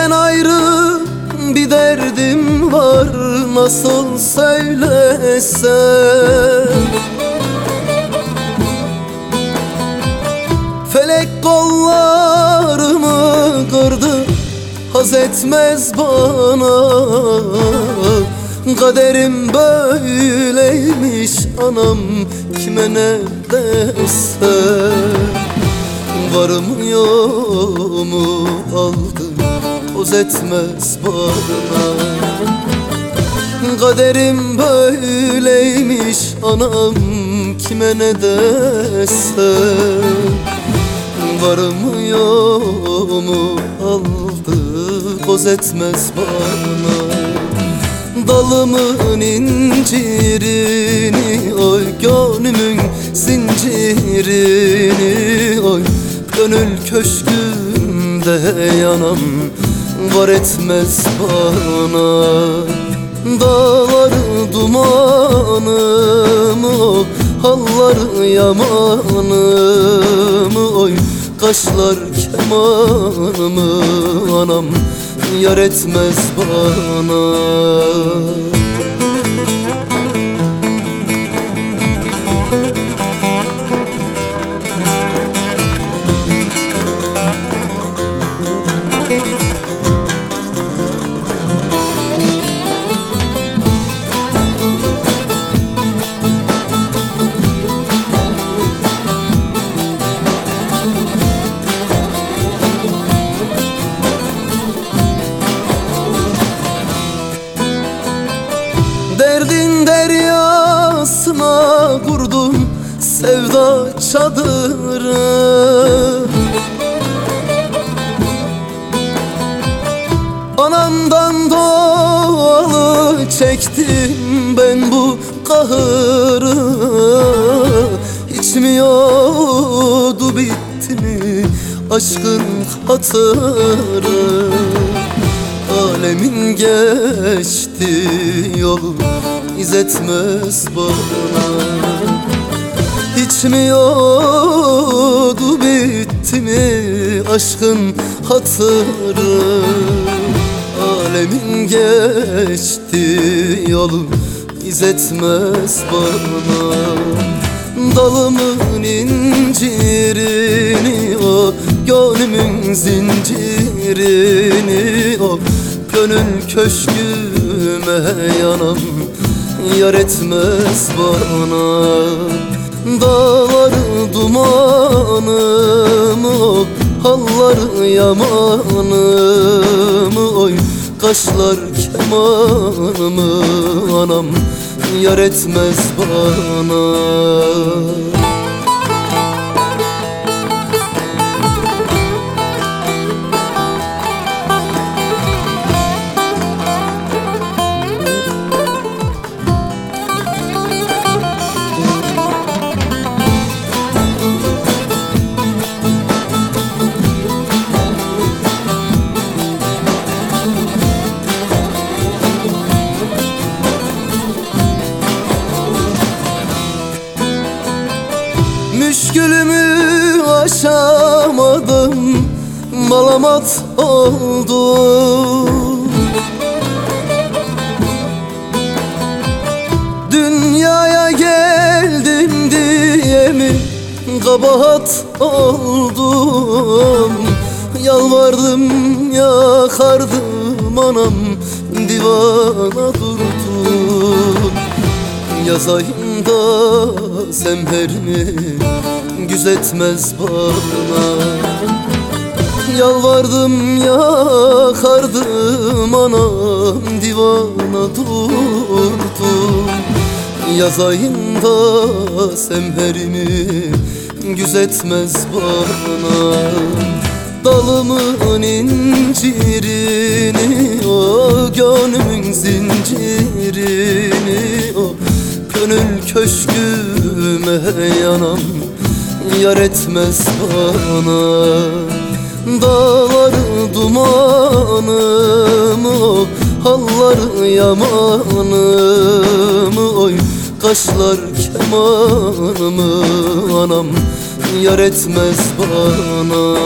Senden ayrı bir derdim var Nasıl söylesem? Felek kollarımı kırdı Haz etmez bana. Kaderim böyleymiş anam Kime ne derse Varım yoğumu aldı Toz etmez bana Kaderim böyleymiş anam Kime ne desem Varım yoğumu aldı Koz etmez bana Dalımın incirini oy Gönlümün zincirini oy. Gönül köşkümde yanam Var etmez bana Dağları dumanım o Hallar yamanım oy Kaşlar kemanımı anam Yar etmez bana sevda çadırı. Anamdan doğalı çektim ben bu kahırı. İçmiyordu bitti mi aşkın hatırı? Alemin geçti yolu izletmez bana İçmiyordu bitti mi aşkın hatırı? Alemin geçti yolu izletmez bana. Dalımın incirini o Gönlümün zincirini o Gönül köşküme yanam Yar etmez bana Dağları dumanım o Hallar yamanım oy Kaşlar kemanımı anam Yar etmez bana Müşkülümü aşamadım Malamat oldu. Dünyaya geldim diye mi Kabahat oldum? Yalvardım yakardım anam Divana durdum Yazayım da semperimi Güzetmez bana. Yalvardım yakardım anam Divana durdum. Yazayım da semperimi Güzetmez bana. Dalımın incirini o Gönlümün zincirini o Gönül köşküme yanam Yar etmez bana. Dağları dumanım o Hallar yamanım. Oy Kaşlar kemanımı anam Yar etmez bana